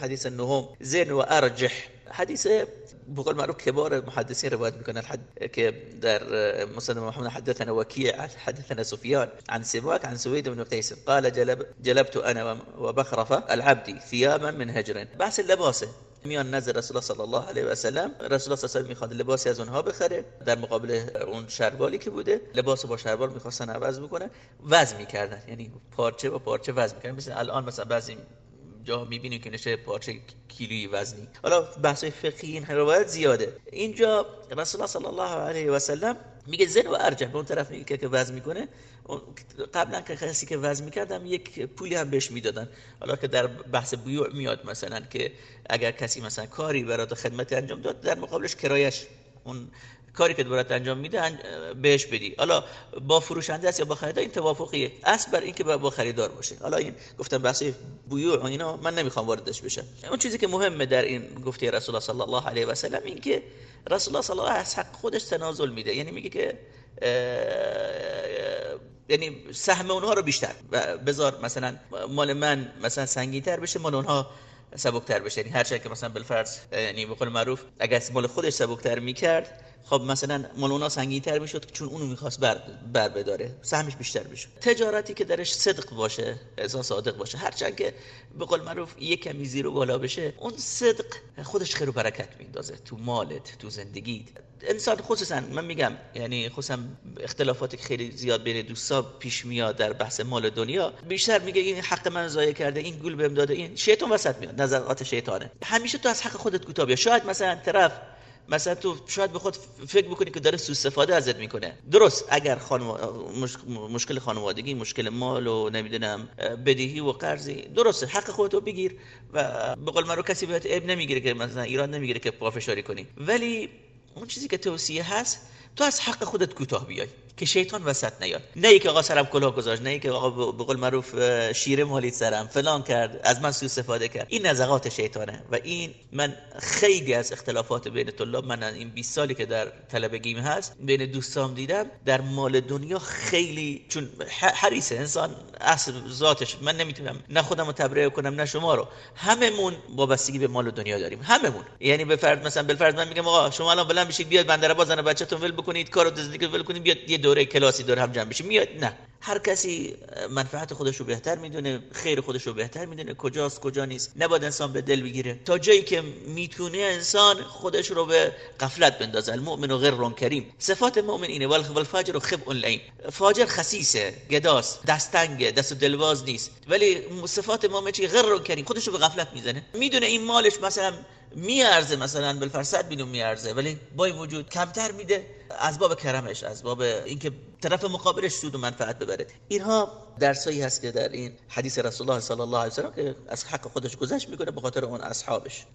حدیث نهم زن و ارجح حدیث بقول معروف كبار محدثين روایت میکنن حد که در مسند محمد. حدثنا وكيع حدثنا سفيان عن سماك عن سويد بن قيس. قال جلب جلبت أنا وبخرفه العبد ثيابا من هجر. بحث لباسه میان نزد رسول الله صلی الله علیه و سلم رسول الله صلی میخواد لباسی از اونها بخره. در مقابل اون شربالی که بوده لباس با شربال میخواستن عوض بکنن. وزن میکردن. یعنی پارچه با پارچه وزن میکردن. مثل الان مثلا بعضی جا می‌بینیم که نشه پارچه کیلویی وزنی. حالا بحث فقهی این روایت زیاده. اینجا رسول الله صلی الله علیه و سلم میگه زن و ارجح به اون طرف میگه که وزن می‌کنه. قبلا که کسی که وزن می‌کردم یک پولی هم بهش می‌دادن. حالا که در بحث بیوع میاد مثلا که اگر کسی مثلا کاری برات خدمت انجام داد در مقابلش کرایش اون کاری که برات انجام میده بهش بدی. حالا با فروشنده است یا با خریدار؟ این توافقیه. اصل بر این که با خریدار باشه. حالا این گفتم بحث بیوع اینا من نمی‌خوام واردش بشم. اون چیزی که مهمه در این گفته رسول الله صلی الله علیه و سلم این که رسول الله صلی الله علیه و حق خودش تنازل میده. یعنی میگه که یعنی سهم اونها رو بیشتر. بذار مثلا مال من مثلا سنگین‌تر بشه مال اونها سبکتر بشه. یعنی هر که مثلا بالفرض یعنی به قول معروف اگر مال خودش سبکتر می‌کرد خب مثلا مال اونا سنگین‌تر می‌شد چون اونو می‌خواست بر, بر بداره. سهمش بیشتر بشه تجارتی که درش صدق باشه انسان صادق باشه هرچند که به قول معروف یک کمی زیر بالا بشه اون صدق خودش خیر و برکت میندازه تو مالت تو زندگیت. انسان خصوصا من میگم یعنی خصوصا اختلافات خیلی زیاد بین دوستا پیش میاد در بحث مال دنیا. بیشتر میگه این حق من ضایع کرده این گول بهم داده این شیطان وسط میاد نظرات شیطانه. همیشه تو از حق خودت کوتاه شاید مثلا طرف مثلا تو شاید به خود فکر بکنی که داره سوء استفاده ازت می‌کنه. درست اگر خانو... مشکل خانوادگی مشکل مال و نمی‌دونم بدهی و قرضی درسته حق خودتو بگیر و به قول من رو کسی بهت عیب نمی‌گیره که مثلا ایران نمی‌گیره که پافشاری کنی. ولی اون چیزی که توصیه هست تو از حق خودت کوتاه بیای. که شیطان وسط نیاد. نه ای که آقا سرم کلاه گذاشت نه ای که آقا به قول معروف شیره مالید سرم فلان کرد از من سوء استفاده کرد. این نزغات شیطانه و این من خیلی از اختلافات بین طلاب من این 20 سالی که در طلبگیم هست بین دوستام دیدم در مال دنیا خیلی چون حریصه انسان اصل ذاتش من نمی‌تونم نه خودم رو تبرئه کنم نه شما رو. هممون وابستگی به مال دنیا داریم هممون. یعنی به فرض مثلا بالفرض من میگم آقا شما الان بلند بشید بیاد بندر بازن بچه‌تون ول بکنید کارو زندگی ول کنید بیاد دوره کلاسی دور هم جمع بشه. میاد نه. هر کسی منفعت خودش رو بهتر می‌دونه خیر خودش رو بهتر می‌دونه کجاست کجا نیست. نباید انسان به دل بگیره. تا جایی که می‌تونه انسان خودش رو به غفلت بندازه. المؤمن و غیر کریم. صفات مؤمن اینه. والفجر و خب لعین فاجر خسیسه گداست. دستنگه دست دلواز نیست. ولی صفات مؤمن چی؟ غیر کریم. خودش رو به غفلت می‌زنه. می‌دونه این مالش مثلا میارزه مثلا بالفرض 100 میلیون میارزه ولی با این وجود کمتر میده از باب کرمش از باب اینکه طرف مقابلش سود و منفعت ببره. اینها درسایی هست که در این حدیث رسول الله صلی الله علیه و که از حق خودش گذشت می‌کنه به خاطر اون اصحابش.